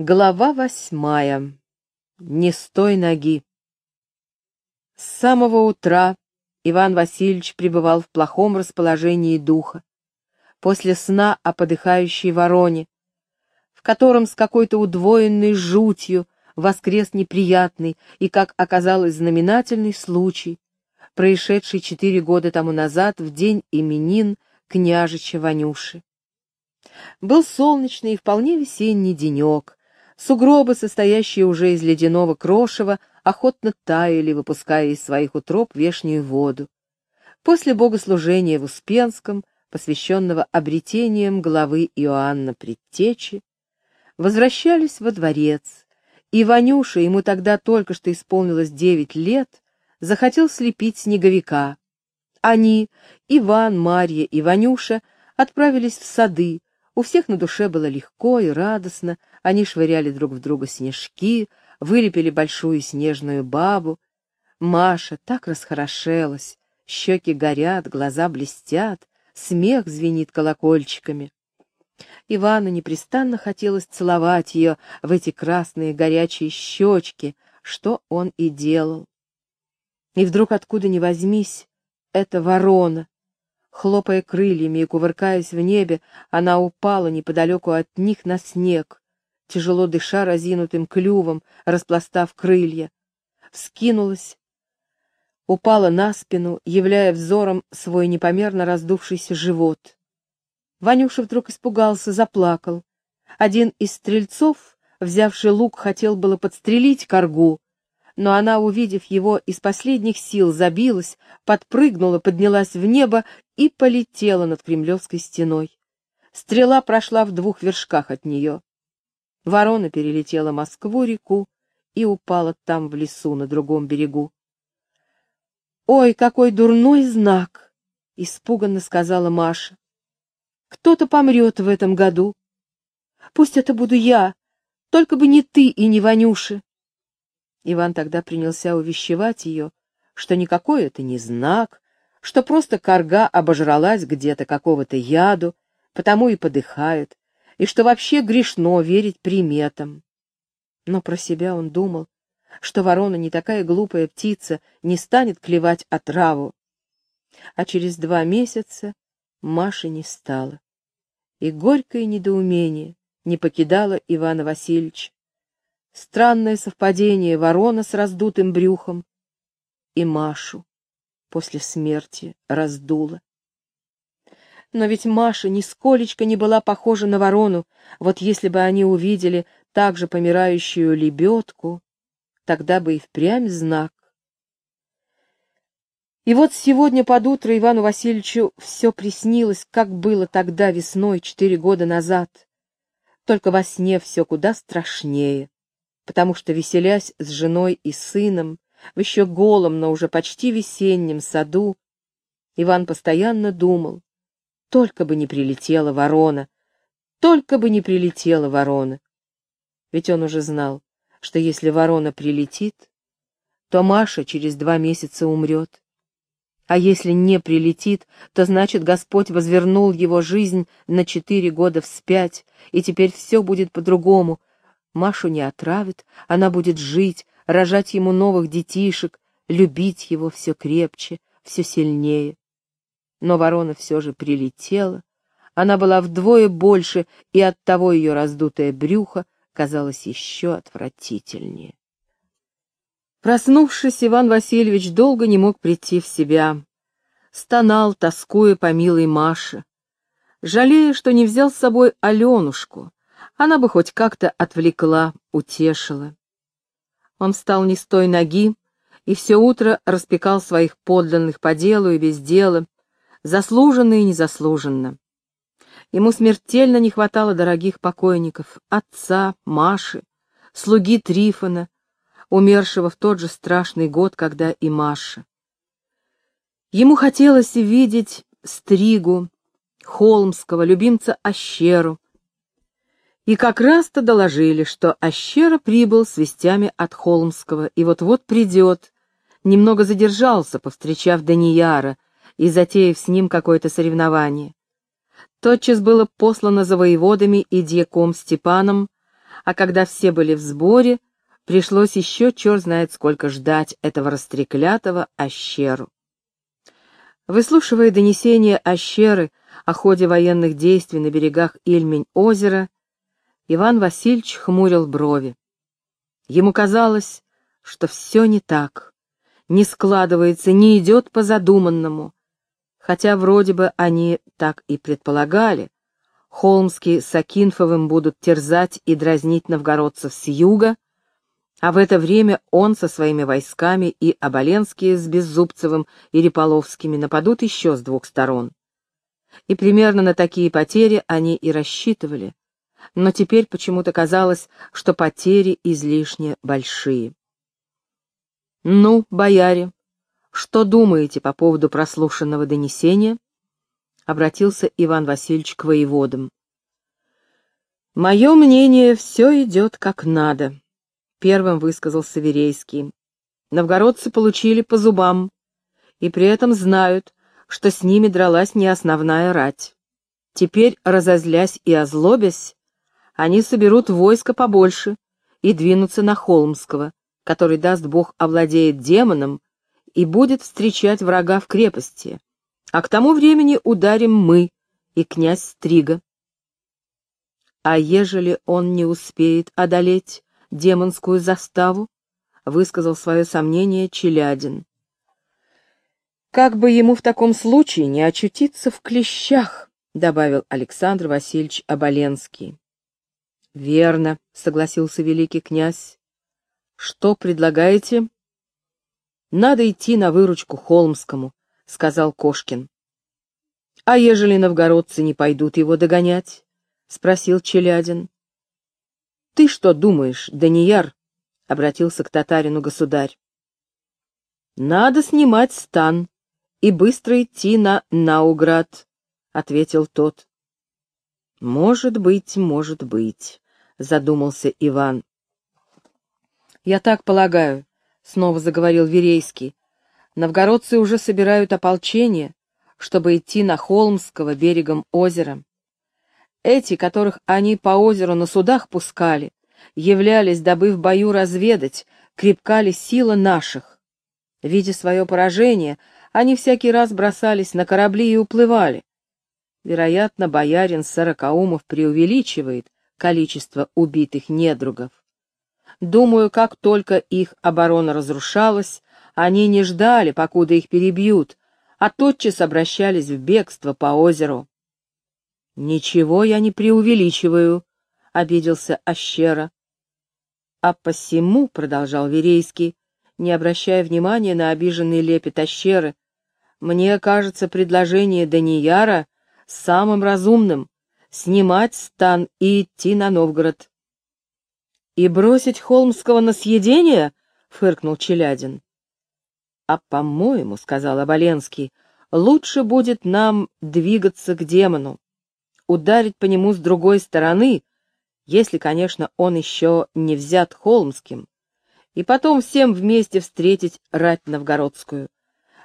Глава восьмая. Не стой ноги. С самого утра Иван Васильевич пребывал в плохом расположении духа. После сна о подыхающей вороне, в котором с какой-то удвоенной жутью воскрес неприятный и, как оказалось, знаменательный случай, происшедший четыре года тому назад в день именин княжича Ванюши. Был солнечный и вполне весенний денек, Сугробы, состоящие уже из ледяного крошева, охотно таяли, выпуская из своих утроб вешнюю воду. После богослужения в Успенском, посвященного обретениям главы Иоанна Предтечи, возвращались во дворец, и Ванюша, ему тогда только что исполнилось девять лет, захотел слепить снеговика. Они, Иван, Марья и Ванюша, отправились в сады, у всех на душе было легко и радостно, они швыряли друг в друга снежки, вылепили большую снежную бабу. Маша так расхорошелась, щеки горят, глаза блестят, смех звенит колокольчиками. Ивану непрестанно хотелось целовать ее в эти красные горячие щечки, что он и делал. И вдруг откуда ни возьмись, это ворона, Хлопая крыльями и кувыркаясь в небе, она упала неподалеку от них на снег, тяжело дыша разинутым клювом, распластав крылья. Вскинулась, упала на спину, являя взором свой непомерно раздувшийся живот. Ванюша вдруг испугался, заплакал. Один из стрельцов, взявший лук, хотел было подстрелить коргу, но она, увидев его, из последних сил забилась, подпрыгнула, поднялась в небо и полетела над Кремлевской стеной. Стрела прошла в двух вершках от нее. Ворона перелетела Москву-реку и упала там в лесу на другом берегу. «Ой, какой дурной знак!» — испуганно сказала Маша. «Кто-то помрет в этом году. Пусть это буду я, только бы не ты и не Ванюша. Иван тогда принялся увещевать ее, что никакой это не знак, что просто корга обожралась где-то какого-то яду, потому и подыхает, и что вообще грешно верить приметам. Но про себя он думал, что ворона не такая глупая птица, не станет клевать отраву. А через два месяца Маши не стало. И горькое недоумение не покидало Ивана Васильевича. Странное совпадение ворона с раздутым брюхом и Машу после смерти раздула. Но ведь Маша нисколечко не была похожа на ворону, вот если бы они увидели также помирающую лебедку, тогда бы и впрямь знак. И вот сегодня под утро Ивану Васильевичу все приснилось, как было тогда весной, четыре года назад. Только во сне все куда страшнее потому что, веселясь с женой и сыном, в еще голом, но уже почти весеннем саду, Иван постоянно думал, только бы не прилетела ворона, только бы не прилетела ворона. Ведь он уже знал, что если ворона прилетит, то Маша через два месяца умрет. А если не прилетит, то значит Господь возвернул его жизнь на четыре года вспять, и теперь все будет по-другому, Машу не отравит, она будет жить, рожать ему новых детишек, любить его все крепче, все сильнее. Но ворона все же прилетела, она была вдвое больше, и оттого ее раздутое брюхо казалось еще отвратительнее. Проснувшись, Иван Васильевич долго не мог прийти в себя. Стонал, тоскуя по милой Маше, жалея, что не взял с собой Аленушку, она бы хоть как-то отвлекла, утешила. Он встал не с той ноги и все утро распекал своих подданных по делу и без дела, заслуженно и незаслуженно. Ему смертельно не хватало дорогих покойников, отца, Маши, слуги Трифона, умершего в тот же страшный год, когда и Маша. Ему хотелось видеть Стригу, Холмского, любимца Ащеру, и как раз-то доложили, что Ащера прибыл с вестями от Холмского и вот-вот придет. Немного задержался, повстречав Данияра и затеяв с ним какое-то соревнование. Тотчас было послано за воеводами и дьяком Степаном а когда все были в сборе, пришлось еще черт знает сколько ждать этого растреклятого Ащеру. Выслушивая донесения Ащеры о ходе военных действий на берегах Ильмень-озера, Иван Васильевич хмурил брови. Ему казалось, что все не так, не складывается, не идет по задуманному, хотя вроде бы они так и предполагали. Холмский с Акинфовым будут терзать и дразнить новгородцев с юга, а в это время он со своими войсками и Оболенские с Беззубцевым и Реполовскими нападут еще с двух сторон. И примерно на такие потери они и рассчитывали, но теперь почему-то казалось, что потери излишне большие. «Ну, бояре, что думаете по поводу прослушанного донесения?» — обратился Иван Васильевич к воеводам. «Мое мнение, все идет как надо», Первым высказался Верейский. Новгородцы получили по зубам, и при этом знают, что с ними дралась не основная рать. Теперь, разозлясь и озлобясь, они соберут войско побольше и двинутся на Холмского, который, даст бог, овладеет демоном и будет встречать врага в крепости. А к тому времени ударим мы и князь Стрига. А ежели он не успеет одолеть демонскую заставу, высказал свое сомнение Челядин. Как бы ему в таком случае не очутиться в клещах, добавил Александр Васильевич Оболенский. Верно, согласился великий князь. Что предлагаете? Надо идти на выручку Холмскому, сказал Кошкин. А ежели новгородцы не пойдут его догонять? спросил Челядин. «Ты что думаешь, Данияр?» — обратился к татарину государь. «Надо снимать стан и быстро идти на Науград», — ответил тот. «Может быть, может быть», — задумался Иван. «Я так полагаю», — снова заговорил Верейский. «Новгородцы уже собирают ополчение, чтобы идти на Холмского берегом озера. Эти, которых они по озеру на судах пускали, являлись, дабы в бою разведать, крепка ли сила наших. Видя свое поражение, они всякий раз бросались на корабли и уплывали. Вероятно, боярин Сорокаумов преувеличивает количество убитых недругов. Думаю, как только их оборона разрушалась, они не ждали, покуда их перебьют, а тотчас обращались в бегство по озеру. «Ничего я не преувеличиваю», — обиделся Ащера. «А посему», — продолжал Верейский, не обращая внимания на обиженный лепет Ащеры, «мне кажется предложение Данияра самым разумным — снимать стан и идти на Новгород». «И бросить Холмского на съедение?» — фыркнул Челядин. «А, по-моему, — сказал Оболенский, — лучше будет нам двигаться к демону ударить по нему с другой стороны, если, конечно, он еще не взят Холмским, и потом всем вместе встретить рать новгородскую.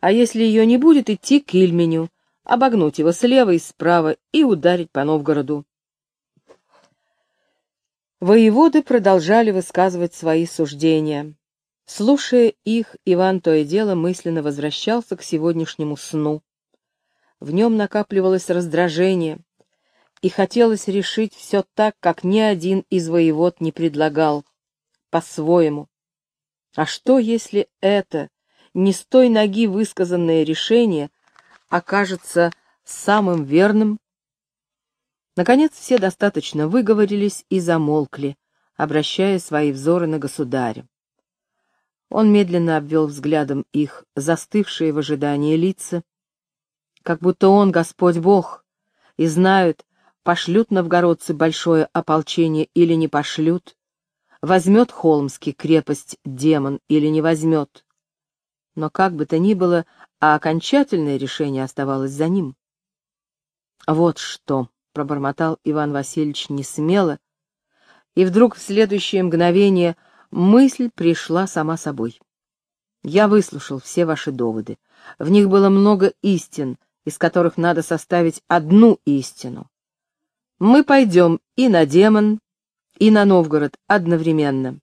А если ее не будет, идти к Ильменю, обогнуть его слева и справа и ударить по Новгороду. Воеводы продолжали высказывать свои суждения. Слушая их, Иван то и дело мысленно возвращался к сегодняшнему сну. В нем накапливалось раздражение, и хотелось решить все так, как ни один из воевод не предлагал, по-своему. А что, если это, не с той ноги высказанное решение, окажется самым верным? Наконец все достаточно выговорились и замолкли, обращая свои взоры на государя. Он медленно обвел взглядом их застывшие в ожидании лица, как будто он Господь Бог, и знает, пошлют новгородцы большое ополчение или не пошлют, возьмет Холмский крепость демон или не возьмет. Но как бы то ни было, а окончательное решение оставалось за ним. «Вот что», — пробормотал Иван Васильевич несмело, и вдруг в следующее мгновение мысль пришла сама собой. «Я выслушал все ваши доводы. В них было много истин, из которых надо составить одну истину. Мы пойдем и на демон, и на Новгород одновременно.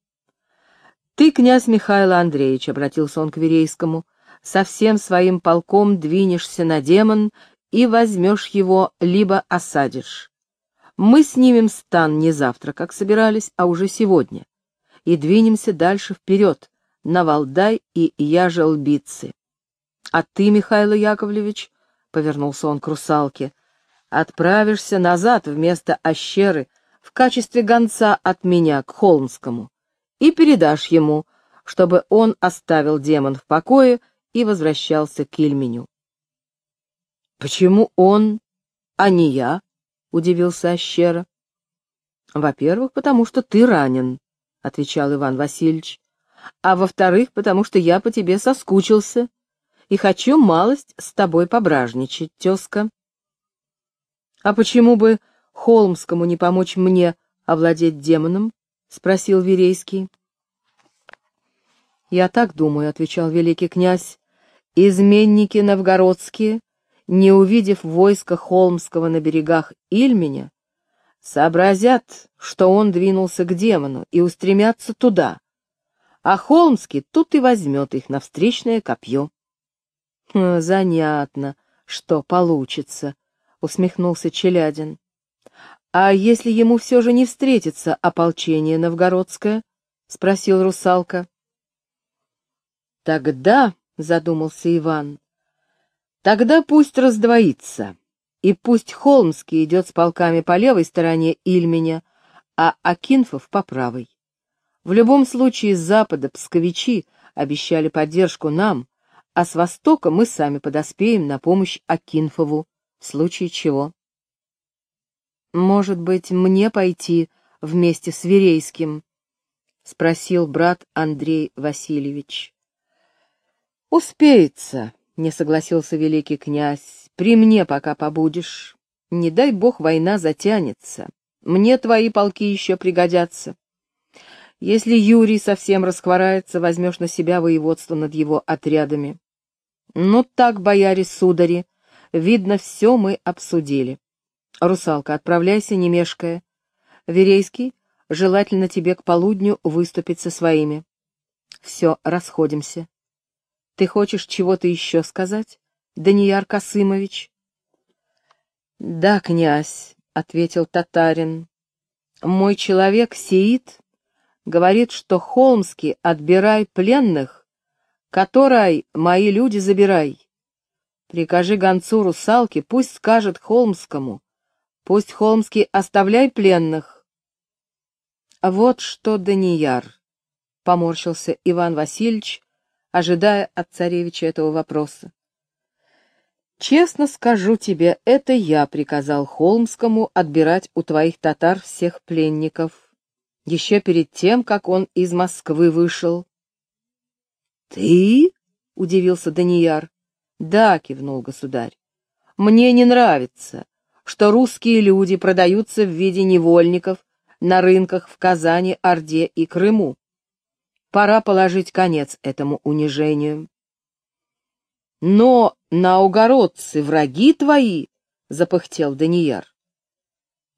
«Ты, князь Михаил Андреевич», — обратился он к Верейскому, — «со всем своим полком двинешься на демон и возьмешь его, либо осадишь. Мы снимем стан не завтра, как собирались, а уже сегодня, и двинемся дальше вперед, на Валдай и Яжелбицы. А ты, Михаил Яковлевич, — повернулся он к русалке, — отправишься назад вместо ощеры в качестве гонца от меня к Холмскому и передашь ему, чтобы он оставил демон в покое и возвращался к Ильменю. «Почему он, а не я?» — удивился Ащера. «Во-первых, потому что ты ранен», — отвечал Иван Васильевич, «а во-вторых, потому что я по тебе соскучился и хочу малость с тобой пображничать, тезка». «А почему бы Холмскому не помочь мне овладеть демоном?» — спросил Верейский. «Я так думаю», — отвечал великий князь. «Изменники новгородские, не увидев войска Холмского на берегах Ильменя, сообразят, что он двинулся к демону и устремятся туда, а Холмский тут и возьмет их на встречное копье». «Хм, «Занятно, что получится», — усмехнулся Челядин. «А если ему все же не встретится ополчение новгородское?» — спросил русалка. «Тогда», — задумался Иван, — «тогда пусть раздвоится, и пусть Холмский идет с полками по левой стороне Ильменя, а Акинфов по правой. В любом случае с запада псковичи обещали поддержку нам, а с востока мы сами подоспеем на помощь Акинфову, в случае чего. «Может быть, мне пойти вместе с Верейским?» — спросил брат Андрей Васильевич. «Успеется», — не согласился великий князь, — «при мне пока побудешь. Не дай бог война затянется. Мне твои полки еще пригодятся. Если Юрий совсем расхворается, возьмешь на себя воеводство над его отрядами. Ну так, бояре-судари, видно, все мы обсудили. «Русалка, отправляйся, не мешкая. Верейский, желательно тебе к полудню выступить со своими. Все, расходимся. Ты хочешь чего-то еще сказать, Данияр Касымович?» «Да, князь», — ответил татарин. «Мой человек Сеид говорит, что Холмский отбирай пленных, которой мои люди забирай. Прикажи гонцу русалки, пусть скажет Холмскому, Пусть Холмский оставляй пленных. Вот что, Данияр, — поморщился Иван Васильевич, ожидая от царевича этого вопроса. Честно скажу тебе, это я приказал Холмскому отбирать у твоих татар всех пленников, еще перед тем, как он из Москвы вышел. «Ты?» — удивился Данияр. «Да», — кивнул государь. «Мне не нравится, что русские люди продаются в виде невольников на рынках в Казани, Орде и Крыму. Пора положить конец этому унижению. Но наугородцы враги твои, — запыхтел Данияр.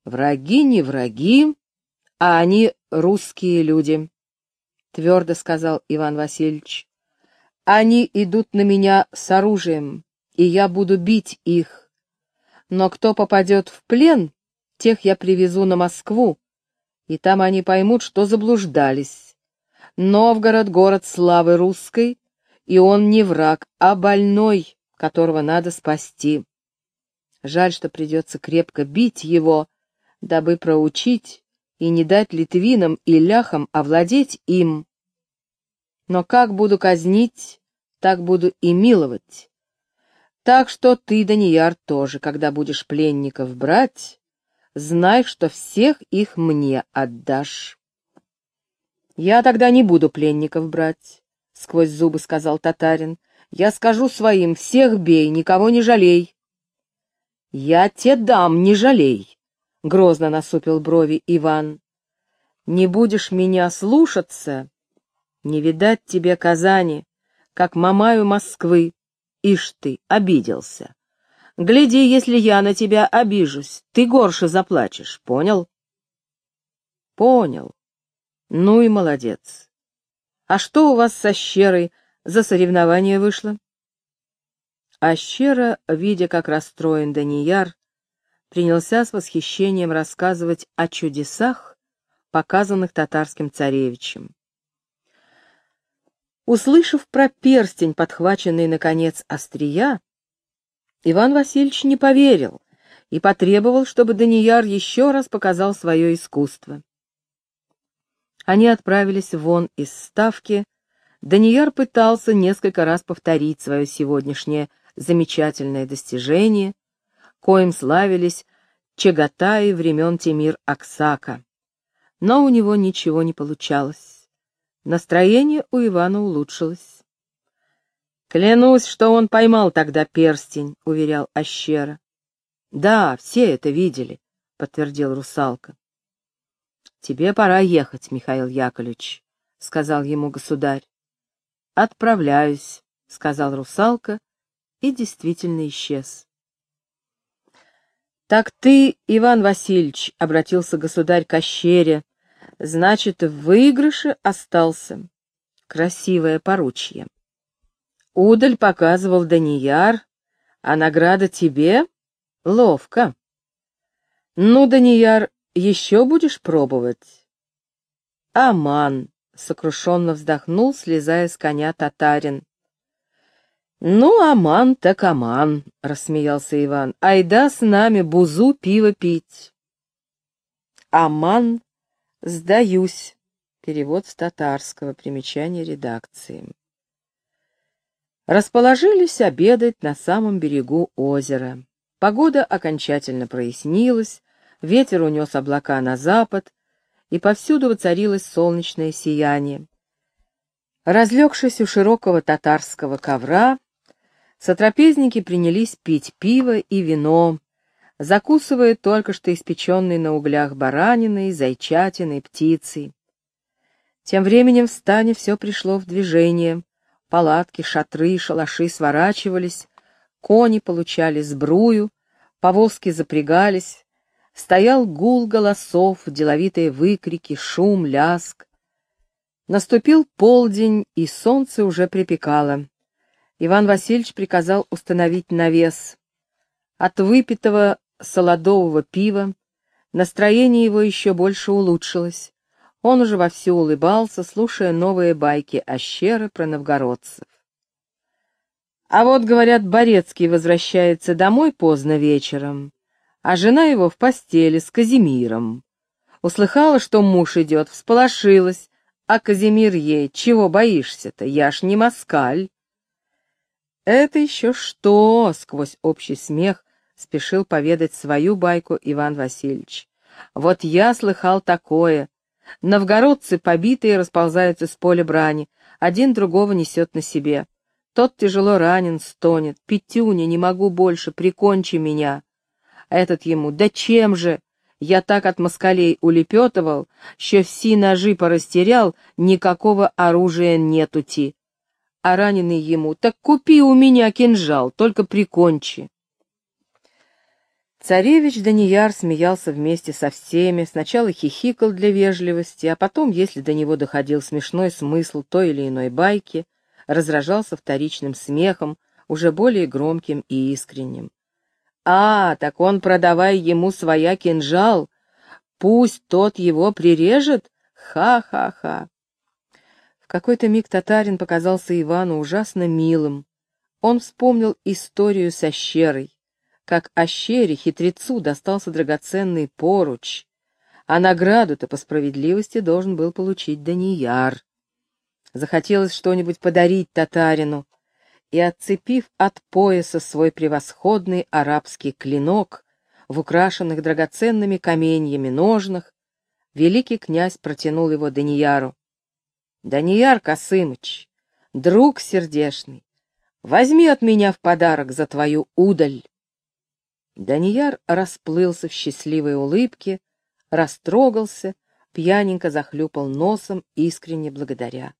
Враги не враги, а они русские люди, — твердо сказал Иван Васильевич. Они идут на меня с оружием, и я буду бить их, но кто попадет в плен, тех я привезу на Москву, и там они поймут, что заблуждались. Новгород — город славы русской, и он не враг, а больной, которого надо спасти. Жаль, что придется крепко бить его, дабы проучить и не дать литвинам и ляхам овладеть им. Но как буду казнить, так буду и миловать. Так что ты, Данияр, тоже, когда будешь пленников брать, знай, что всех их мне отдашь. Я тогда не буду пленников брать, — сквозь зубы сказал татарин. Я скажу своим, всех бей, никого не жалей. Я те дам, не жалей, — грозно насупил брови Иван. Не будешь меня слушаться, не видать тебе Казани, как Мамаю Москвы, Ишь ты, обиделся. Гляди, если я на тебя обижусь, ты горше заплачешь, понял? Понял. Ну и молодец. А что у вас со Щерой за соревнование вышло? А Щера, видя, как расстроен Данияр, принялся с восхищением рассказывать о чудесах, показанных татарским царевичем. Услышав про перстень, подхваченный, наконец, острия, Иван Васильевич не поверил и потребовал, чтобы Данияр еще раз показал свое искусство. Они отправились вон из ставки. Данияр пытался несколько раз повторить свое сегодняшнее замечательное достижение, коим славились Чагатаи времен Тимир Аксака. Но у него ничего не получалось. Настроение у Ивана улучшилось. «Клянусь, что он поймал тогда перстень», — уверял Ащера. «Да, все это видели», — подтвердил русалка. «Тебе пора ехать, Михаил Яковлевич», — сказал ему государь. «Отправляюсь», — сказал русалка и действительно исчез. «Так ты, Иван Васильевич», — обратился государь к Ощере, — «значит, в выигрыше остался. Красивое поручье. Удаль показывал Данияр, а награда тебе? Ловко. Ну, Данияр, еще будешь пробовать? Аман, сокрушенно вздохнул, слезая с коня татарин. Ну, аман так аман, рассмеялся Иван. Айда с нами бузу пиво пить. Аман, сдаюсь. Перевод с татарского, примечание редакции. Расположились обедать на самом берегу озера. Погода окончательно прояснилась, ветер унес облака на запад, и повсюду воцарилось солнечное сияние. Разлегшись у широкого татарского ковра, сотрапезники принялись пить пиво и вино, закусывая только что испеченной на углях бараниной, зайчатиной, птицей. Тем временем в стане все пришло в движение. Палатки, шатры, шалаши сворачивались, кони получали сбрую, повозки запрягались, Стоял гул голосов, деловитые выкрики, шум, ляск. Наступил полдень, и солнце уже припекало. Иван Васильевич приказал установить навес. От выпитого солодового пива настроение его еще больше улучшилось. Он уже вовсю улыбался, слушая новые байки Ощеры про новгородцев. А вот, говорят, Борецкий возвращается домой поздно вечером а жена его в постели с Казимиром. Услыхала, что муж идет, всполошилась, а Казимир ей, чего боишься-то, я ж не москаль. Это еще что, сквозь общий смех спешил поведать свою байку Иван Васильевич. Вот я слыхал такое. Новгородцы побитые расползаются с поля брани, один другого несет на себе. Тот тяжело ранен, стонет. Петюня, не могу больше, прикончи меня. Этот ему, да чем же? Я так от москалей улепетывал, что все ножи порастерял, никакого оружия нетути. А раненый ему, так купи у меня кинжал, только прикончи. Царевич Данияр смеялся вместе со всеми, сначала хихикал для вежливости, а потом, если до него доходил смешной смысл той или иной байки, разражался вторичным смехом, уже более громким и искренним. А, так он, продавай ему своя кинжал, пусть тот его прирежет? Ха-ха-ха. В какой-то миг татарин показался Ивану ужасно милым. Он вспомнил историю со щерой, как ощере хитрецу достался драгоценный поруч, а награду-то по справедливости должен был получить Данияр. Захотелось что-нибудь подарить татарину, и, отцепив от пояса свой превосходный арабский клинок в украшенных драгоценными каменьями ножнах, великий князь протянул его Данияру. «Данияр Косымыч, друг сердешный, возьми от меня в подарок за твою удаль». Данияр расплылся в счастливой улыбке, растрогался, пьяненько захлюпал носом, искренне благодаря.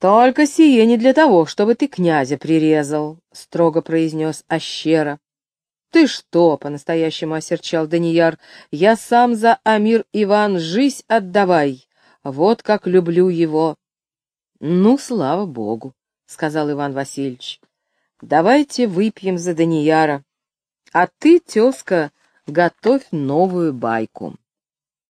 «Только сие не для того, чтобы ты князя прирезал», — строго произнес Ащера. «Ты что?» — по-настоящему осерчал Данияр. «Я сам за Амир Иван жизнь отдавай. Вот как люблю его». «Ну, слава богу», — сказал Иван Васильевич. «Давайте выпьем за Данияра. А ты, тезка, готовь новую байку».